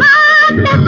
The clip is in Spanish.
¡Ah!